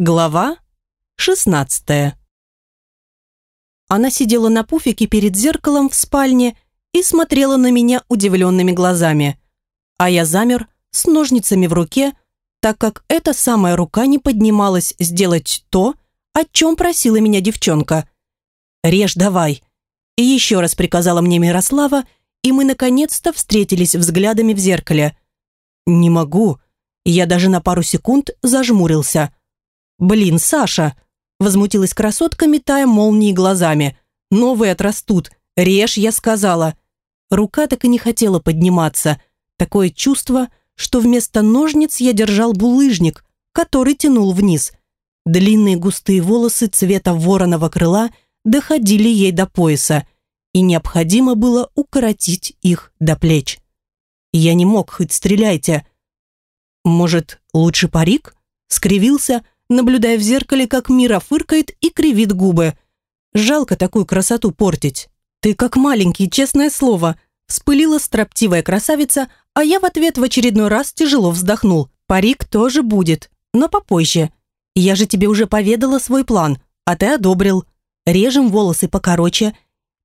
Глава 16 Она сидела на пуфике перед зеркалом в спальне и смотрела на меня удивленными глазами. А я замер с ножницами в руке, так как эта самая рука не поднималась сделать то, о чем просила меня девчонка. «Режь давай!» И еще раз приказала мне Мирослава, и мы наконец-то встретились взглядами в зеркале. «Не могу!» Я даже на пару секунд зажмурился – «Блин, Саша!» – возмутилась красотка, метая молнии глазами. «Новые отрастут. Режь, я сказала». Рука так и не хотела подниматься. Такое чувство, что вместо ножниц я держал булыжник, который тянул вниз. Длинные густые волосы цвета вороного крыла доходили ей до пояса, и необходимо было укоротить их до плеч. Я не мог, хоть стреляйте. «Может, лучше парик?» – скривился – наблюдая в зеркале, как Мира фыркает и кривит губы. Жалко такую красоту портить. «Ты как маленький, честное слово», вспылила строптивая красавица, а я в ответ в очередной раз тяжело вздохнул. «Парик тоже будет, но попозже. Я же тебе уже поведала свой план, а ты одобрил. Режем волосы покороче,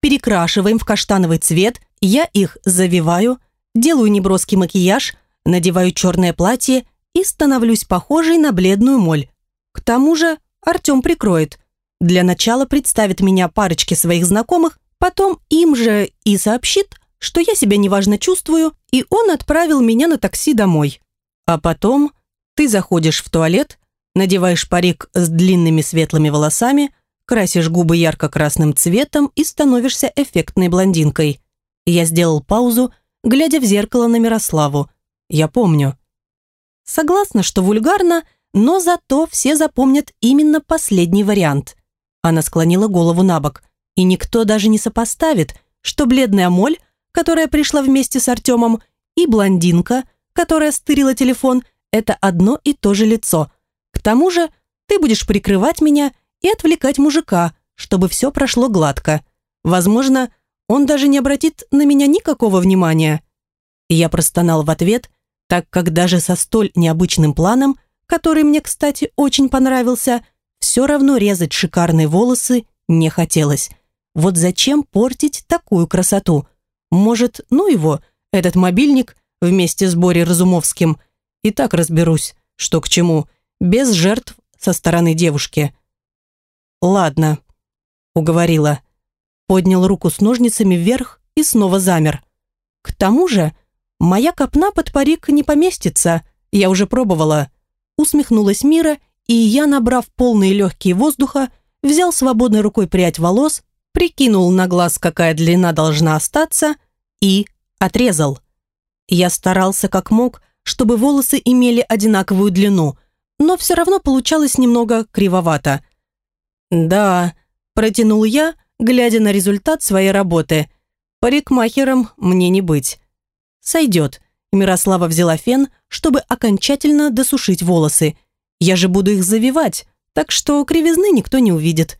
перекрашиваем в каштановый цвет, я их завиваю, делаю неброский макияж, надеваю черное платье и становлюсь похожей на бледную моль. К тому же Артем прикроет. Для начала представит меня парочке своих знакомых, потом им же и сообщит, что я себя неважно чувствую, и он отправил меня на такси домой. А потом ты заходишь в туалет, надеваешь парик с длинными светлыми волосами, красишь губы ярко-красным цветом и становишься эффектной блондинкой. Я сделал паузу, глядя в зеркало на Мирославу. Я помню. Согласна, что вульгарно, но зато все запомнят именно последний вариант. Она склонила голову на бок, и никто даже не сопоставит, что бледная моль, которая пришла вместе с Артемом, и блондинка, которая стырила телефон, это одно и то же лицо. К тому же ты будешь прикрывать меня и отвлекать мужика, чтобы все прошло гладко. Возможно, он даже не обратит на меня никакого внимания. Я простонал в ответ, так как даже со столь необычным планом который мне, кстати, очень понравился, все равно резать шикарные волосы не хотелось. Вот зачем портить такую красоту? Может, ну его, этот мобильник вместе с Борей Разумовским. И так разберусь, что к чему, без жертв со стороны девушки. «Ладно», — уговорила. Поднял руку с ножницами вверх и снова замер. «К тому же, моя копна под парик не поместится, я уже пробовала усмехнулась Мира, и я, набрав полные легкие воздуха, взял свободной рукой прядь волос, прикинул на глаз, какая длина должна остаться, и отрезал. Я старался как мог, чтобы волосы имели одинаковую длину, но все равно получалось немного кривовато. «Да», – протянул я, глядя на результат своей работы. «Парикмахером мне не быть». «Сойдет», Мирослава взяла фен, чтобы окончательно досушить волосы. Я же буду их завивать, так что кривизны никто не увидит.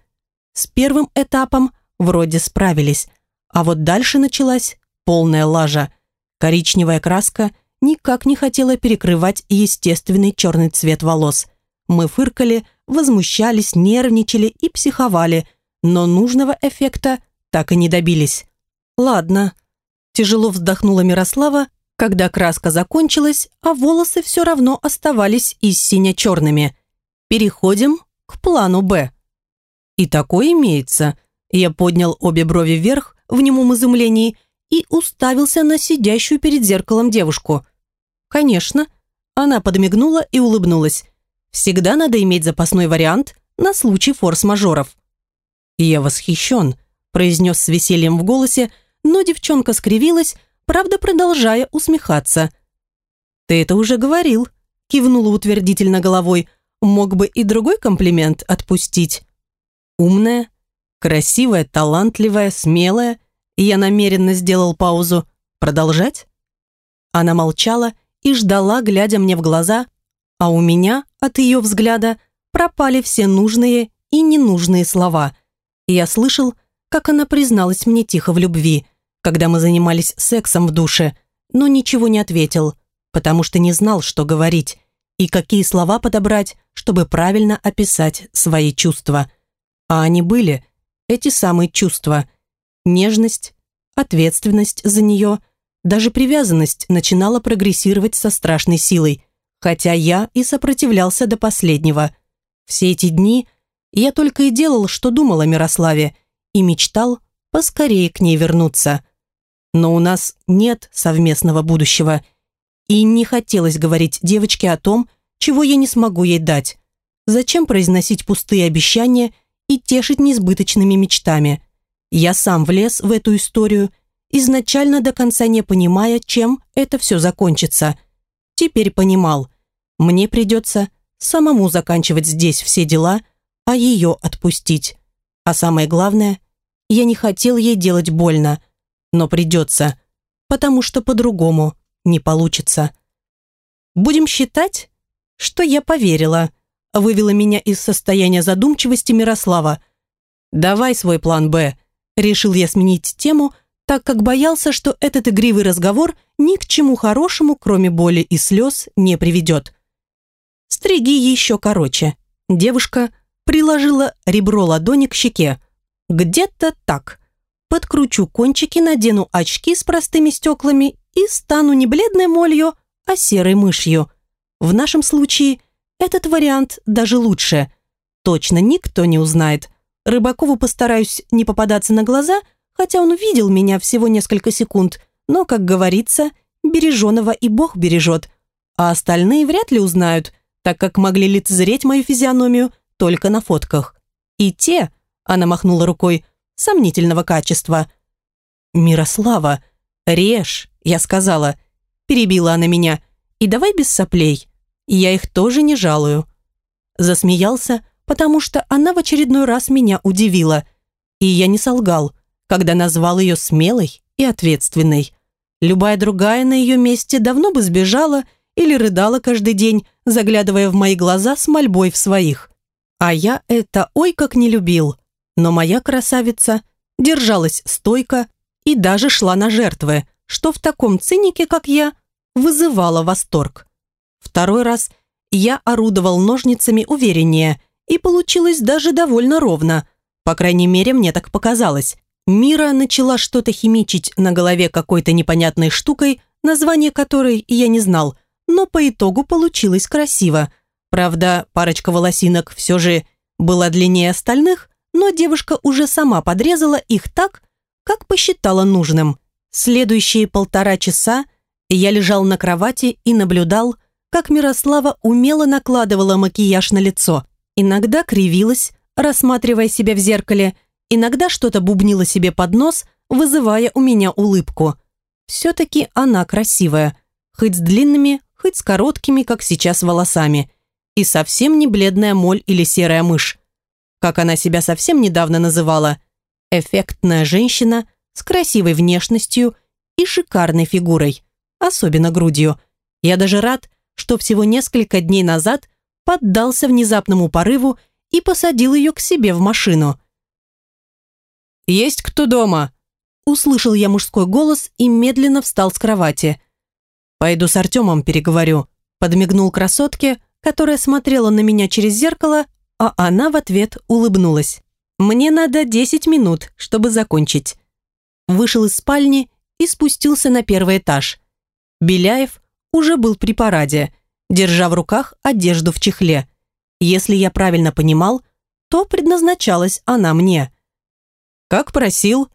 С первым этапом вроде справились, а вот дальше началась полная лажа. Коричневая краска никак не хотела перекрывать естественный черный цвет волос. Мы фыркали, возмущались, нервничали и психовали, но нужного эффекта так и не добились. «Ладно», – тяжело вздохнула Мирослава, когда краска закончилась, а волосы все равно оставались и сине-черными. Переходим к плану «Б». И такое имеется. Я поднял обе брови вверх в немом изумлении и уставился на сидящую перед зеркалом девушку. Конечно. Она подмигнула и улыбнулась. Всегда надо иметь запасной вариант на случай форс-мажоров. «Я восхищен», – произнес с весельем в голосе, но девчонка скривилась, правда продолжая усмехаться. «Ты это уже говорил», – кивнула утвердительно головой. «Мог бы и другой комплимент отпустить». «Умная, красивая, талантливая, смелая». Я намеренно сделал паузу. «Продолжать?» Она молчала и ждала, глядя мне в глаза, а у меня от ее взгляда пропали все нужные и ненужные слова. Я слышал, как она призналась мне тихо в любви – когда мы занимались сексом в душе, но ничего не ответил, потому что не знал, что говорить. и какие слова подобрать, чтобы правильно описать свои чувства. А они были, эти самые чувства. Нежность, ответственность за нее, даже привязанность начинала прогрессировать со страшной силой, хотя я и сопротивлялся до последнего. Все эти дни я только и делал, что думал о Мирославе, и мечтал поскорее к ней вернуться. Но у нас нет совместного будущего, и не хотелось говорить девочке о том, чего я не смогу ей дать. Зачем произносить пустые обещания и тешить несбыточными мечтами? Я сам влез в эту историю, изначально до конца не понимая, чем это все закончится. Теперь понимал. Мне придется самому заканчивать здесь все дела, а ее отпустить. А самое главное, я не хотел ей делать больно, но придется, потому что по-другому не получится. Будем считать, что я поверила, вывела меня из состояния задумчивости Мирослава. «Давай свой план «Б», — решил я сменить тему, так как боялся, что этот игривый разговор ни к чему хорошему, кроме боли и слез, не приведет. Стриги еще короче. Девушка приложила ребро ладони к щеке. Где-то так. Подкручу кончики, надену очки с простыми стеклами и стану не бледной молью, а серой мышью. В нашем случае этот вариант даже лучше. Точно никто не узнает. Рыбакову постараюсь не попадаться на глаза, хотя он видел меня всего несколько секунд, но, как говорится, береженого и Бог бережет. А остальные вряд ли узнают, так как могли лицезреть мою физиономию только на фотках. И те, она махнула рукой, сомнительного качества. «Мирослава, режь!» я сказала. Перебила она меня. И давай без соплей. Я их тоже не жалую. Засмеялся, потому что она в очередной раз меня удивила. И я не солгал, когда назвал ее смелой и ответственной. Любая другая на ее месте давно бы сбежала или рыдала каждый день, заглядывая в мои глаза с мольбой в своих. А я это ой как не любил. Но моя красавица держалась стойко и даже шла на жертвы, что в таком цинике, как я, вызывало восторг. Второй раз я орудовал ножницами увереннее, и получилось даже довольно ровно. По крайней мере, мне так показалось. Мира начала что-то химичить на голове какой-то непонятной штукой, название которой я не знал, но по итогу получилось красиво. Правда, парочка волосинок все же была длиннее остальных, но девушка уже сама подрезала их так, как посчитала нужным. Следующие полтора часа я лежал на кровати и наблюдал, как Мирослава умело накладывала макияж на лицо. Иногда кривилась, рассматривая себя в зеркале, иногда что-то бубнила себе под нос, вызывая у меня улыбку. Все-таки она красивая, хоть с длинными, хоть с короткими, как сейчас, волосами. И совсем не бледная моль или серая мышь. Как она себя совсем недавно называла. Эффектная женщина – с красивой внешностью и шикарной фигурой, особенно грудью. Я даже рад, что всего несколько дней назад поддался внезапному порыву и посадил ее к себе в машину. «Есть кто дома?» Услышал я мужской голос и медленно встал с кровати. «Пойду с Артемом переговорю», подмигнул красотке, которая смотрела на меня через зеркало, а она в ответ улыбнулась. «Мне надо 10 минут, чтобы закончить» вышел из спальни и спустился на первый этаж. Беляев уже был при параде, держа в руках одежду в чехле. Если я правильно понимал, то предназначалась она мне. Как просил,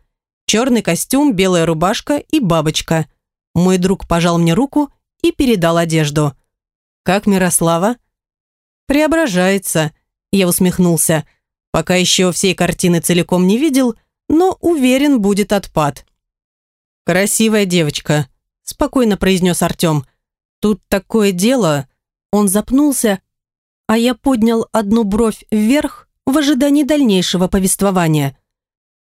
черный костюм, белая рубашка и бабочка. Мой друг пожал мне руку и передал одежду. «Как Мирослава?» «Преображается», — я усмехнулся. «Пока еще всей картины целиком не видел», — но уверен, будет отпад. «Красивая девочка», – спокойно произнес Артем. «Тут такое дело...» Он запнулся, а я поднял одну бровь вверх в ожидании дальнейшего повествования.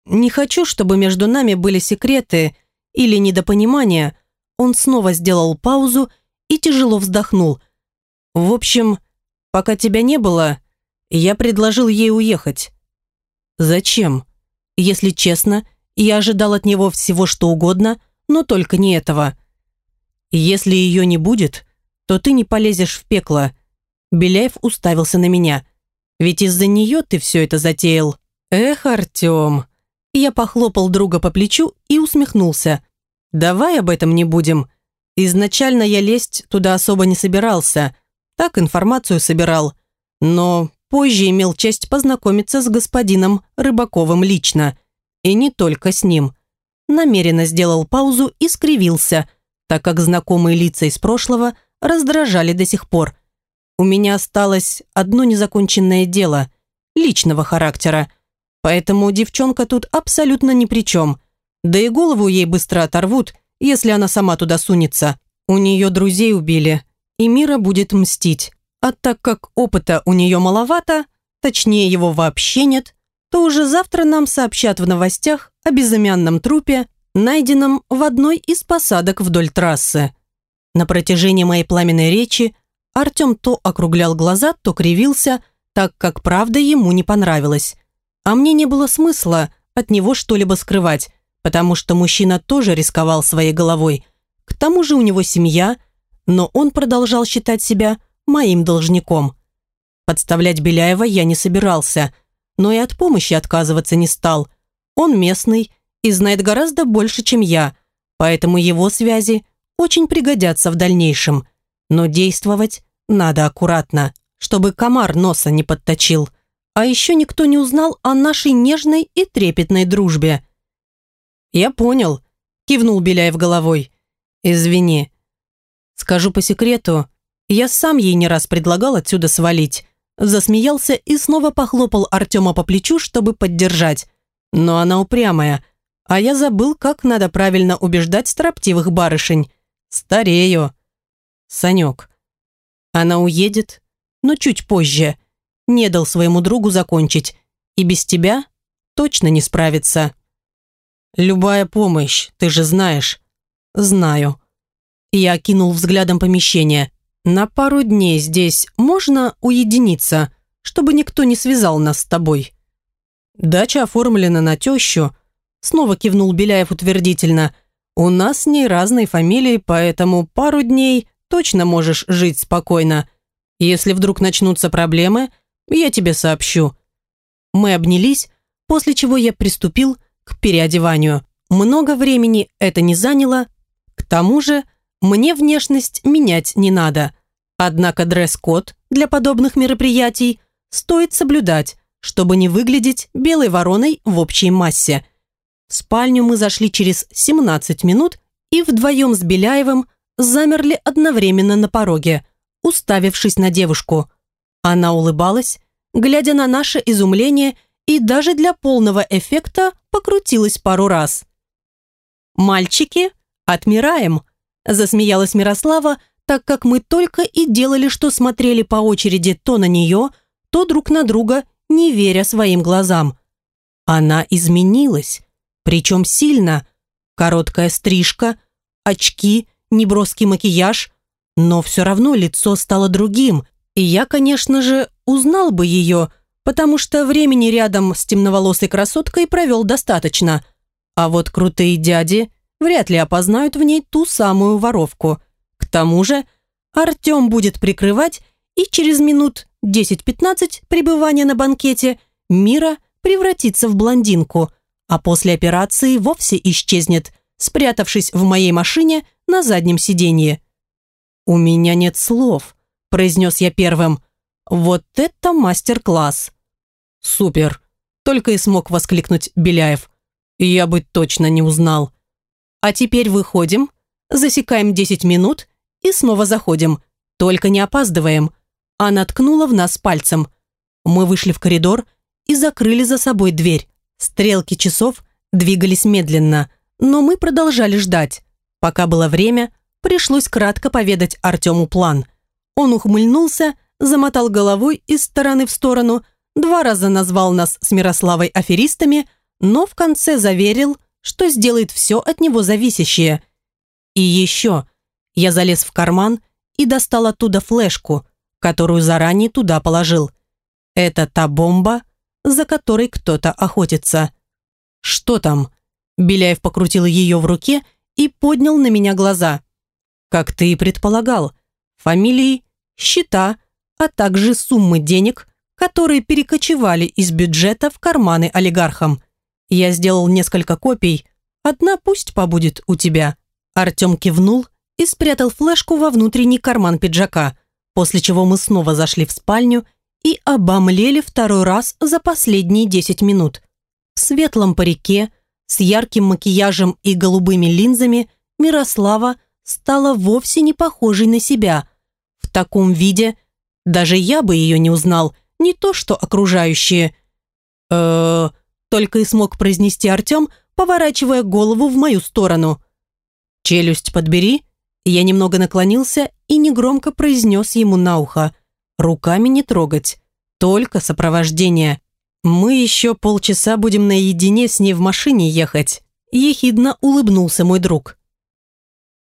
«Не хочу, чтобы между нами были секреты или недопонимания». Он снова сделал паузу и тяжело вздохнул. «В общем, пока тебя не было, я предложил ей уехать». «Зачем?» Если честно, я ожидал от него всего что угодно, но только не этого. Если ее не будет, то ты не полезешь в пекло, Беляев уставился на меня. «Ведь из-за нее ты все это затеял». «Эх, Артем!» Я похлопал друга по плечу и усмехнулся. «Давай об этом не будем. Изначально я лезть туда особо не собирался. Так информацию собирал. Но позже имел честь познакомиться с господином Рыбаковым лично. И не только с ним. Намеренно сделал паузу и скривился, так как знакомые лица из прошлого раздражали до сих пор. У меня осталось одно незаконченное дело, личного характера. Поэтому девчонка тут абсолютно ни при чем. Да и голову ей быстро оторвут, если она сама туда сунется. У нее друзей убили, и Мира будет мстить. А так как опыта у нее маловато, точнее его вообще нет, то уже завтра нам сообщат в новостях о безымянном трупе, найденном в одной из посадок вдоль трассы. На протяжении моей пламенной речи Артем то округлял глаза, то кривился, так как правда ему не понравилось. А мне не было смысла от него что-либо скрывать, потому что мужчина тоже рисковал своей головой. К тому же у него семья, но он продолжал считать себя моим должником. Подставлять Беляева я не собирался, но и от помощи отказываться не стал. Он местный и знает гораздо больше, чем я, поэтому его связи очень пригодятся в дальнейшем. Но действовать надо аккуратно, чтобы комар носа не подточил. А еще никто не узнал о нашей нежной и трепетной дружбе. «Я понял», – кивнул Беляев головой. «Извини. Скажу по секрету, я сам ей не раз предлагал отсюда свалить. Засмеялся и снова похлопал Артема по плечу, чтобы поддержать. Но она упрямая. А я забыл, как надо правильно убеждать строптивых барышень. Старею. Санек. Она уедет, но чуть позже. Не дал своему другу закончить. И без тебя точно не справится. Любая помощь, ты же знаешь. Знаю. Я кинул взглядом помещение. «На пару дней здесь можно уединиться, чтобы никто не связал нас с тобой?» «Дача оформлена на тещу», — снова кивнул Беляев утвердительно. «У нас с ней разные фамилии, поэтому пару дней точно можешь жить спокойно. Если вдруг начнутся проблемы, я тебе сообщу». Мы обнялись, после чего я приступил к переодеванию. Много времени это не заняло. К тому же мне внешность менять не надо. Однако дресс-код для подобных мероприятий стоит соблюдать, чтобы не выглядеть белой вороной в общей массе. В спальню мы зашли через 17 минут и вдвоем с Беляевым замерли одновременно на пороге, уставившись на девушку. Она улыбалась, глядя на наше изумление и даже для полного эффекта покрутилась пару раз. «Мальчики, отмираем!» засмеялась Мирослава, так как мы только и делали, что смотрели по очереди то на нее, то друг на друга, не веря своим глазам. Она изменилась, причем сильно. Короткая стрижка, очки, неброский макияж, но все равно лицо стало другим, и я, конечно же, узнал бы ее, потому что времени рядом с темноволосой красоткой провел достаточно. А вот крутые дяди вряд ли опознают в ней ту самую воровку – тому же Артем будет прикрывать, и через минут 10-15 пребывания на банкете Мира превратится в блондинку, а после операции вовсе исчезнет, спрятавшись в моей машине на заднем сиденье. «У меня нет слов», – произнес я первым. «Вот это мастер-класс!» «Супер!» – только и смог воскликнуть Беляев. «Я бы точно не узнал». «А теперь выходим», засекаем 10 минут и снова заходим. Только не опаздываем. Она ткнула в нас пальцем. Мы вышли в коридор и закрыли за собой дверь. Стрелки часов двигались медленно, но мы продолжали ждать. Пока было время, пришлось кратко поведать Артему план. Он ухмыльнулся, замотал головой из стороны в сторону, два раза назвал нас с Мирославой аферистами, но в конце заверил, что сделает все от него зависящее – и еще я залез в карман и достал оттуда флешку, которую заранее туда положил. Это та бомба, за которой кто-то охотится. «Что там?» Беляев покрутил ее в руке и поднял на меня глаза. «Как ты и предполагал. Фамилии, счета, а также суммы денег, которые перекочевали из бюджета в карманы олигархам. Я сделал несколько копий, одна пусть побудет у тебя. Артем кивнул и спрятал флешку во внутренний карман пиджака, после чего мы снова зашли в спальню и обомлели второй раз за последние 10 минут. В светлом парике, с ярким макияжем и голубыми линзами Мирослава стала вовсе не похожей на себя. В таком виде даже я бы ее не узнал, не то что окружающие. э только и смог произнести Артем, поворачивая голову в мою сторону. «Челюсть подбери», я немного наклонился и негромко произнес ему на ухо. «Руками не трогать, только сопровождение. Мы еще полчаса будем наедине с ней в машине ехать». Ехидно улыбнулся мой друг.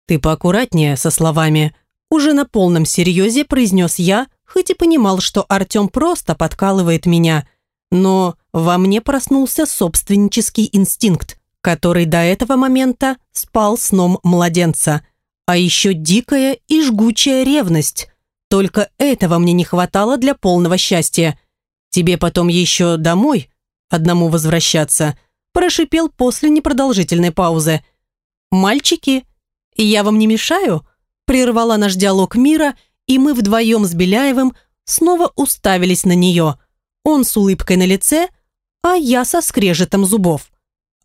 «Ты поаккуратнее со словами». Уже на полном серьезе произнес я, хоть и понимал, что Артем просто подкалывает меня. Но во мне проснулся собственнический инстинкт, который до этого момента спал сном младенца. А еще дикая и жгучая ревность. Только этого мне не хватало для полного счастья. Тебе потом еще домой одному возвращаться, прошипел после непродолжительной паузы. «Мальчики, «Я вам не мешаю?» Прервала наш диалог мира, и мы вдвоем с Беляевым снова уставились на нее. Он с улыбкой на лице, а я со скрежетом зубов.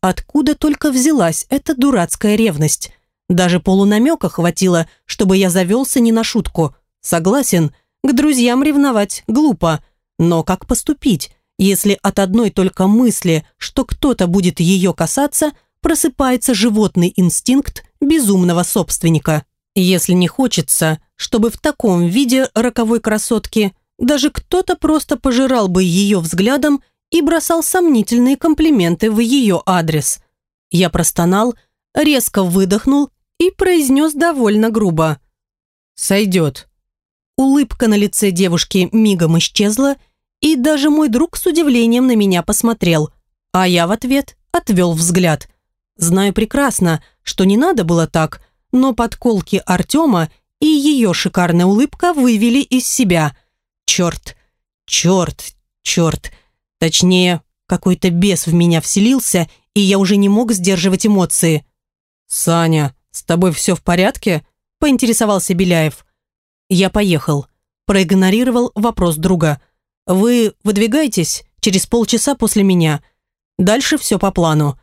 Откуда только взялась эта дурацкая ревность? Даже полунамека хватило, чтобы я завелся не на шутку. Согласен, к друзьям ревновать глупо. Но как поступить, если от одной только мысли, что кто-то будет ее касаться, просыпается животный инстинкт безумного собственника. Если не хочется, чтобы в таком виде роковой красотки даже кто-то просто пожирал бы ее взглядом и бросал сомнительные комплименты в ее адрес. Я простонал, резко выдохнул и произнес довольно грубо. «Сойдет». Улыбка на лице девушки мигом исчезла, и даже мой друг с удивлением на меня посмотрел, а я в ответ отвел взгляд – Знаю прекрасно, что не надо было так, но подколки Артема и ее шикарная улыбка вывели из себя. Черт, черт, черт. Точнее, какой-то бес в меня вселился, и я уже не мог сдерживать эмоции. «Саня, с тобой все в порядке?» – поинтересовался Беляев. Я поехал. Проигнорировал вопрос друга. «Вы выдвигаетесь через полчаса после меня. Дальше все по плану.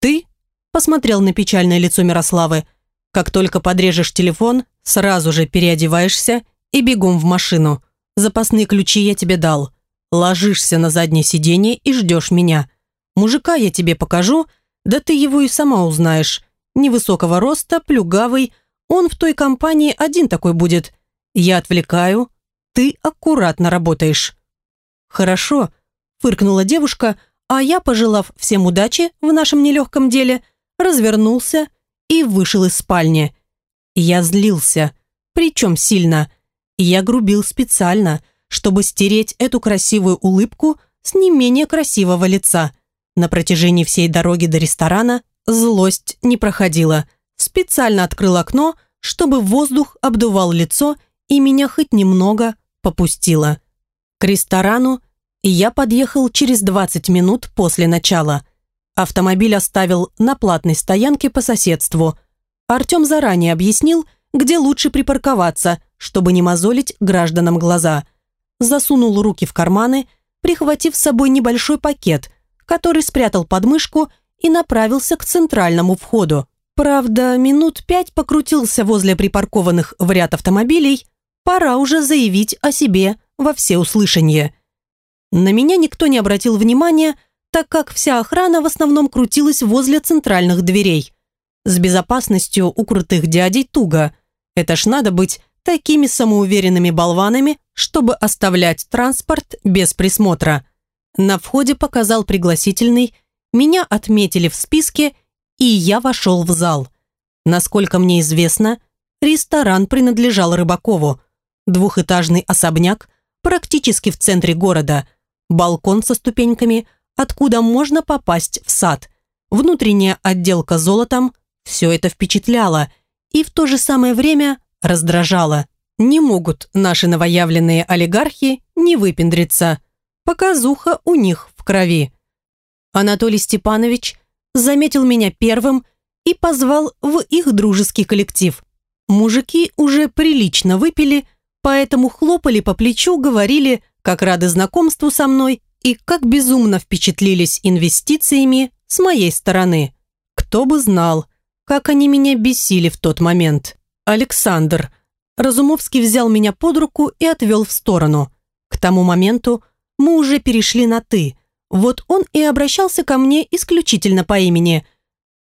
Ты посмотрел на печальное лицо Мирославы. «Как только подрежешь телефон, сразу же переодеваешься и бегом в машину. Запасные ключи я тебе дал. Ложишься на заднее сиденье и ждешь меня. Мужика я тебе покажу, да ты его и сама узнаешь. Невысокого роста, плюгавый, он в той компании один такой будет. Я отвлекаю, ты аккуратно работаешь». «Хорошо», – фыркнула девушка, а я, пожелав всем удачи в нашем нелегком деле – развернулся и вышел из спальни. Я злился, причем сильно. Я грубил специально, чтобы стереть эту красивую улыбку с не менее красивого лица. На протяжении всей дороги до ресторана злость не проходила. Специально открыл окно, чтобы воздух обдувал лицо и меня хоть немного попустило. К ресторану я подъехал через 20 минут после начала. Автомобиль оставил на платной стоянке по соседству. Артем заранее объяснил, где лучше припарковаться, чтобы не мозолить гражданам глаза. Засунул руки в карманы, прихватив с собой небольшой пакет, который спрятал под мышку и направился к центральному входу. Правда, минут пять покрутился возле припаркованных в ряд автомобилей. Пора уже заявить о себе во всеуслышание. На меня никто не обратил внимания, так как вся охрана в основном крутилась возле центральных дверей. С безопасностью у крутых дядей туго. Это ж надо быть такими самоуверенными болванами, чтобы оставлять транспорт без присмотра. На входе показал пригласительный, меня отметили в списке, и я вошел в зал. Насколько мне известно, ресторан принадлежал Рыбакову. Двухэтажный особняк, практически в центре города, балкон со ступеньками – откуда можно попасть в сад. Внутренняя отделка золотом – все это впечатляло и в то же самое время раздражало. Не могут наши новоявленные олигархи не выпендриться. Показуха у них в крови. Анатолий Степанович заметил меня первым и позвал в их дружеский коллектив. Мужики уже прилично выпили, поэтому хлопали по плечу, говорили, как рады знакомству со мной и как безумно впечатлились инвестициями с моей стороны. Кто бы знал, как они меня бесили в тот момент. Александр. Разумовский взял меня под руку и отвел в сторону. К тому моменту мы уже перешли на «ты», вот он и обращался ко мне исключительно по имени.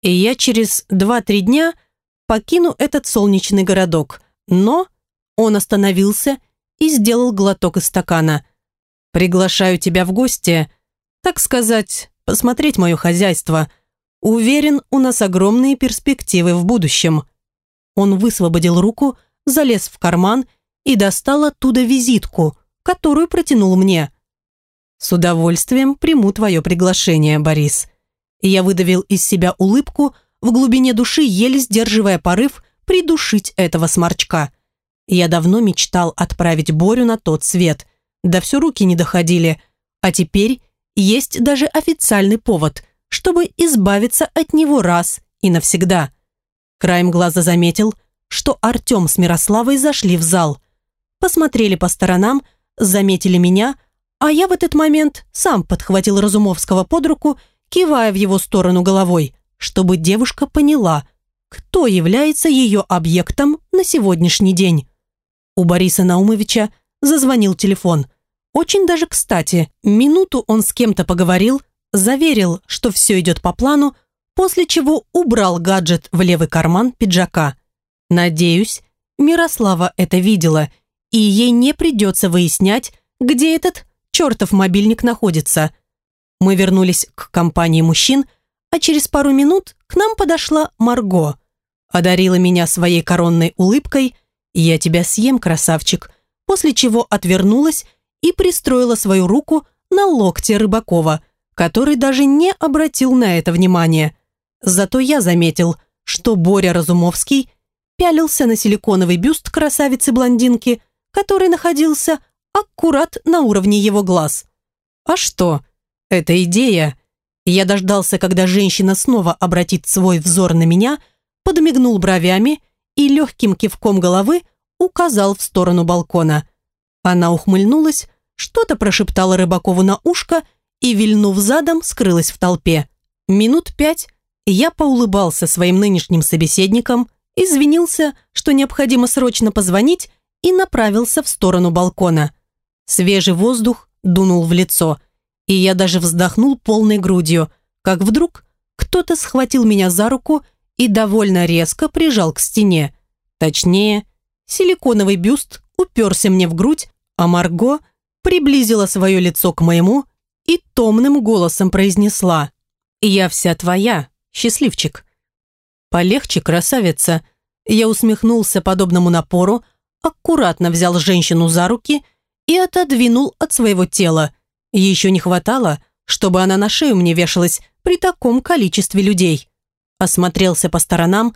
И я через два-три дня покину этот солнечный городок. Но он остановился и сделал глоток из стакана. «Приглашаю тебя в гости, так сказать, посмотреть мое хозяйство. Уверен, у нас огромные перспективы в будущем». Он высвободил руку, залез в карман и достал оттуда визитку, которую протянул мне – «С удовольствием приму твое приглашение, Борис». Я выдавил из себя улыбку, в глубине души еле сдерживая порыв придушить этого сморчка. Я давно мечтал отправить Борю на тот свет, да все руки не доходили, а теперь есть даже официальный повод, чтобы избавиться от него раз и навсегда. Краем глаза заметил, что Артем с Мирославой зашли в зал. Посмотрели по сторонам, заметили меня – а я в этот момент сам подхватил Разумовского под руку, кивая в его сторону головой, чтобы девушка поняла, кто является ее объектом на сегодняшний день. У Бориса Наумовича зазвонил телефон. Очень даже кстати, минуту он с кем-то поговорил, заверил, что все идет по плану, после чего убрал гаджет в левый карман пиджака. Надеюсь, Мирослава это видела, и ей не придется выяснять, где этот чертов мобильник находится. Мы вернулись к компании мужчин, а через пару минут к нам подошла Марго. Одарила меня своей коронной улыбкой «Я тебя съем, красавчик», после чего отвернулась и пристроила свою руку на локте Рыбакова, который даже не обратил на это внимания. Зато я заметил, что Боря Разумовский пялился на силиконовый бюст красавицы-блондинки, который находился аккурат на уровне его глаз. А что? Это идея. Я дождался, когда женщина снова обратит свой взор на меня, подмигнул бровями и легким кивком головы указал в сторону балкона. Она ухмыльнулась, что-то прошептала Рыбакову на ушко и, вильнув задом, скрылась в толпе. Минут пять я поулыбался своим нынешним собеседникам, извинился, что необходимо срочно позвонить, и направился в сторону балкона. Свежий воздух дунул в лицо, и я даже вздохнул полной грудью, как вдруг кто-то схватил меня за руку и довольно резко прижал к стене. Точнее, силиконовый бюст уперся мне в грудь, а Марго приблизила свое лицо к моему и томным голосом произнесла «Я вся твоя, счастливчик». «Полегче, красавица». Я усмехнулся подобному напору, аккуратно взял женщину за руки и отодвинул от своего тела. Еще не хватало, чтобы она на шею мне вешалась при таком количестве людей. Осмотрелся по сторонам.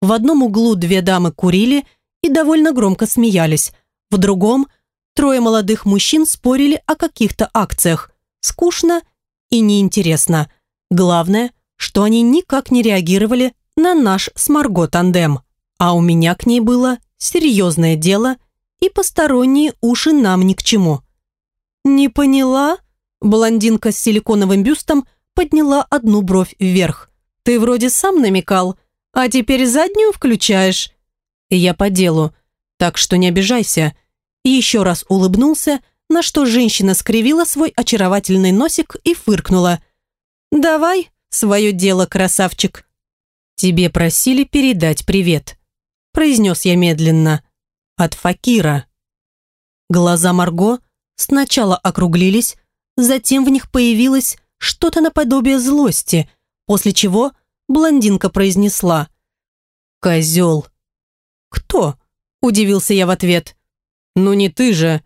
В одном углу две дамы курили и довольно громко смеялись. В другом трое молодых мужчин спорили о каких-то акциях. Скучно и неинтересно. Главное, что они никак не реагировали на наш с Марго тандем. А у меня к ней было серьезное дело и посторонние уши нам ни к чему. «Не поняла?» Блондинка с силиконовым бюстом подняла одну бровь вверх. «Ты вроде сам намекал, а теперь заднюю включаешь». «Я по делу, так что не обижайся». еще раз улыбнулся, на что женщина скривила свой очаровательный носик и фыркнула. «Давай свое дело, красавчик». «Тебе просили передать привет», произнес я медленно от Факира. Глаза Марго сначала округлились, затем в них появилось что-то наподобие злости, после чего блондинка произнесла «Козел». «Кто?» – удивился я в ответ. «Ну не ты же».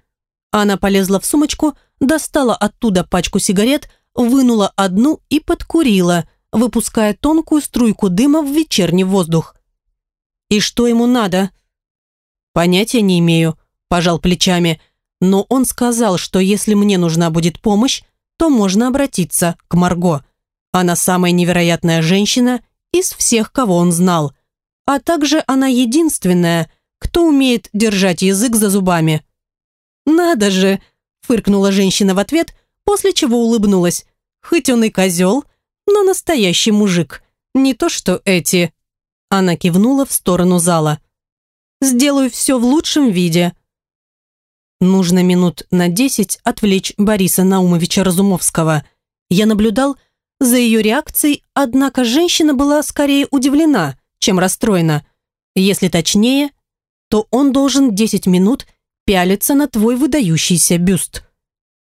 Она полезла в сумочку, достала оттуда пачку сигарет, вынула одну и подкурила, выпуская тонкую струйку дыма в вечерний воздух. «И что ему надо?» Понятия не имею, пожал плечами, но он сказал, что если мне нужна будет помощь, то можно обратиться к Марго. Она самая невероятная женщина из всех, кого он знал. А также она единственная, кто умеет держать язык за зубами. «Надо же!» – фыркнула женщина в ответ, после чего улыбнулась. «Хоть он и козел, но настоящий мужик. Не то что эти». Она кивнула в сторону зала. «Сделаю все в лучшем виде». Нужно минут на десять отвлечь Бориса Наумовича Разумовского. Я наблюдал за ее реакцией, однако женщина была скорее удивлена, чем расстроена. Если точнее, то он должен десять минут пялиться на твой выдающийся бюст.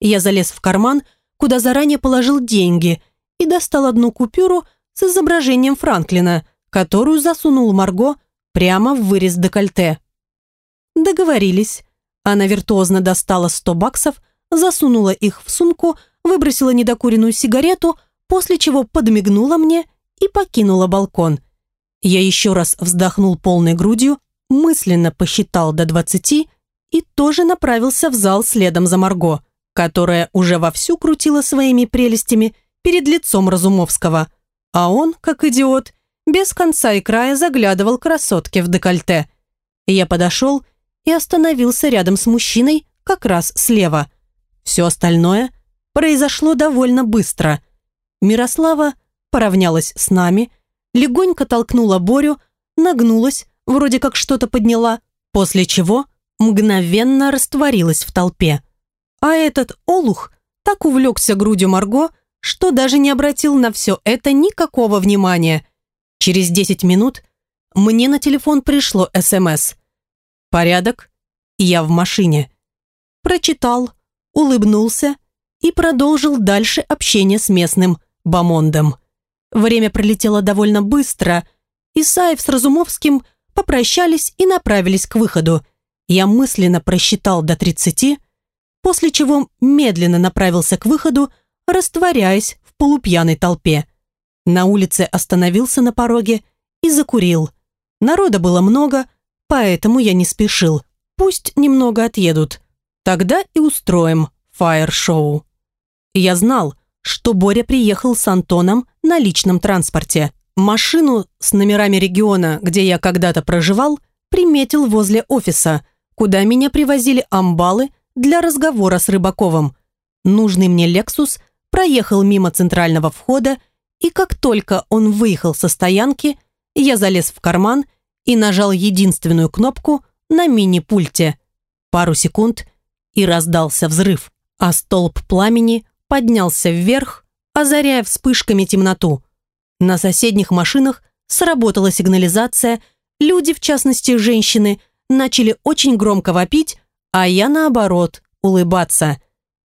Я залез в карман, куда заранее положил деньги, и достал одну купюру с изображением Франклина, которую засунул Марго прямо в вырез декольте. Договорились. Она виртуозно достала 100 баксов, засунула их в сумку, выбросила недокуренную сигарету, после чего подмигнула мне и покинула балкон. Я еще раз вздохнул полной грудью, мысленно посчитал до 20 и тоже направился в зал следом за Марго, которая уже вовсю крутила своими прелестями перед лицом Разумовского, а он, как идиот, без конца и края заглядывал красотке в декольте. Я подошел и остановился рядом с мужчиной как раз слева. Все остальное произошло довольно быстро. Мирослава поравнялась с нами, легонько толкнула Борю, нагнулась, вроде как что-то подняла, после чего мгновенно растворилась в толпе. А этот олух так увлекся грудью Марго, что даже не обратил на все это никакого внимания. Через 10 минут мне на телефон пришло СМС. «Порядок? Я в машине». Прочитал, улыбнулся и продолжил дальше общение с местным Бамондом. Время пролетело довольно быстро. Исаев с Разумовским попрощались и направились к выходу. Я мысленно просчитал до 30, после чего медленно направился к выходу, растворяясь в полупьяной толпе. На улице остановился на пороге и закурил. Народа было много, поэтому я не спешил. Пусть немного отъедут. Тогда и устроим фаер-шоу. Я знал, что Боря приехал с Антоном на личном транспорте. Машину с номерами региона, где я когда-то проживал, приметил возле офиса, куда меня привозили амбалы для разговора с Рыбаковым. Нужный мне «Лексус» проехал мимо центрального входа, и как только он выехал со стоянки, я залез в карман и нажал единственную кнопку на мини-пульте. Пару секунд, и раздался взрыв, а столб пламени поднялся вверх, озаряя вспышками темноту. На соседних машинах сработала сигнализация, люди, в частности женщины, начали очень громко вопить, а я, наоборот, улыбаться.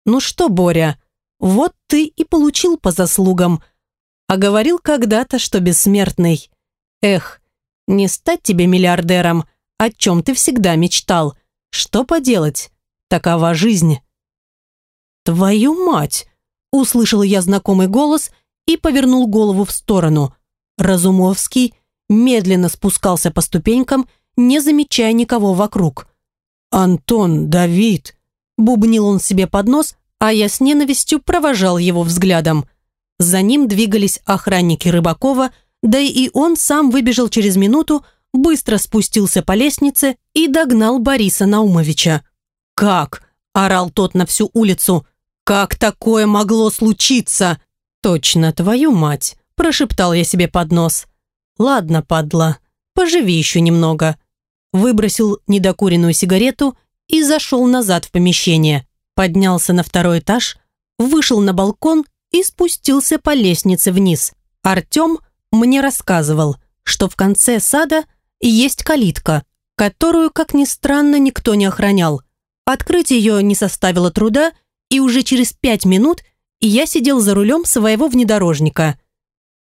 «Ну что, Боря, вот ты и получил по заслугам. А говорил когда-то, что бессмертный. Эх, не стать тебе миллиардером, о чем ты всегда мечтал. Что поделать? Такова жизнь». «Твою мать!» Услышал я знакомый голос и повернул голову в сторону. Разумовский медленно спускался по ступенькам, не замечая никого вокруг. «Антон, Давид!» Бубнил он себе под нос, а я с ненавистью провожал его взглядом. За ним двигались охранники Рыбакова, да и он сам выбежал через минуту, быстро спустился по лестнице и догнал Бориса Наумовича. «Как?» – орал тот на всю улицу. «Как такое могло случиться?» «Точно, твою мать!» – прошептал я себе под нос. «Ладно, падла, поживи еще немного». Выбросил недокуренную сигарету и зашел назад в помещение. Поднялся на второй этаж, вышел на балкон и спустился по лестнице вниз. Артем мне рассказывал, что в конце сада есть калитка, которую, как ни странно, никто не охранял. Открыть ее не составило труда, и уже через пять минут я сидел за рулем своего внедорожника.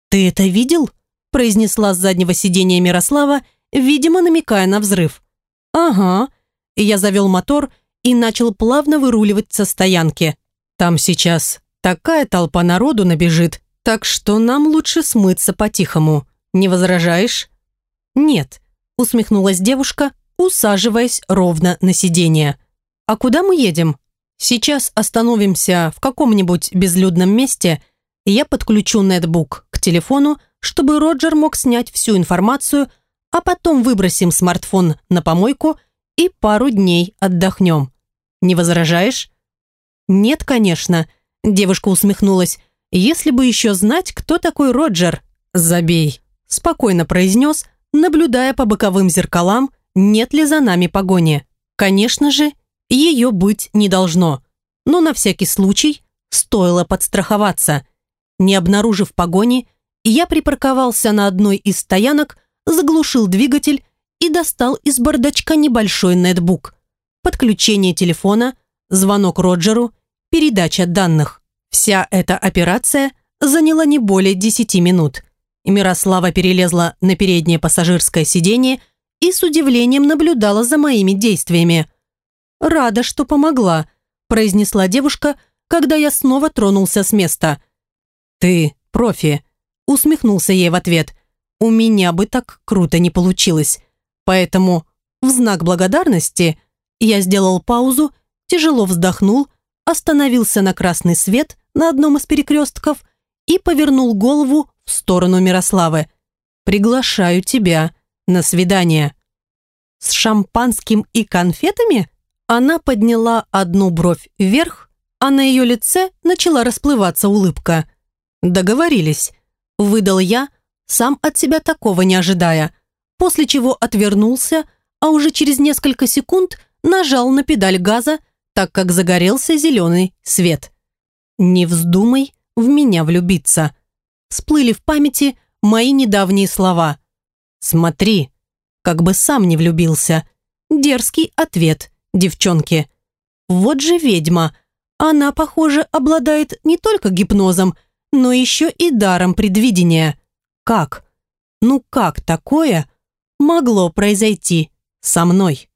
«Ты это видел?» – произнесла с заднего сиденья Мирослава, видимо, намекая на взрыв. «Ага». Я завел мотор и начал плавно выруливать со стоянки. «Там сейчас такая толпа народу набежит, так что нам лучше смыться по-тихому. Не возражаешь?» «Нет», – усмехнулась девушка, усаживаясь ровно на сиденье. «А куда мы едем?» «Сейчас остановимся в каком-нибудь безлюдном месте, и я подключу нетбук к телефону, чтобы Роджер мог снять всю информацию, а потом выбросим смартфон на помойку и пару дней отдохнем. Не возражаешь?» «Нет, конечно», – девушка усмехнулась. «Если бы еще знать, кто такой Роджер, забей», – спокойно произнес, наблюдая по боковым зеркалам, нет ли за нами погони. Конечно же, ее быть не должно, но на всякий случай стоило подстраховаться. Не обнаружив погони, я припарковался на одной из стоянок, заглушил двигатель и достал из бардачка небольшой нетбук. Подключение телефона, звонок Роджеру, передача данных. Вся эта операция заняла не более 10 минут. Мирослава перелезла на переднее пассажирское сиденье и с удивлением наблюдала за моими действиями. «Рада, что помогла», – произнесла девушка, когда я снова тронулся с места. «Ты профи», – усмехнулся ей в ответ. «У меня бы так круто не получилось. Поэтому в знак благодарности я сделал паузу, тяжело вздохнул, остановился на красный свет на одном из перекрестков и повернул голову в сторону Мирославы. «Приглашаю тебя на свидание». «С шампанским и конфетами?» Она подняла одну бровь вверх, а на ее лице начала расплываться улыбка. «Договорились», – выдал я, сам от себя такого не ожидая, после чего отвернулся, а уже через несколько секунд нажал на педаль газа, так как загорелся зеленый свет. «Не вздумай в меня влюбиться», – всплыли в памяти мои недавние слова. «Смотри, как бы сам не влюбился». Дерзкий ответ девчонки. Вот же ведьма. Она, похоже, обладает не только гипнозом, но еще и даром предвидения. Как? Ну как такое могло произойти со мной?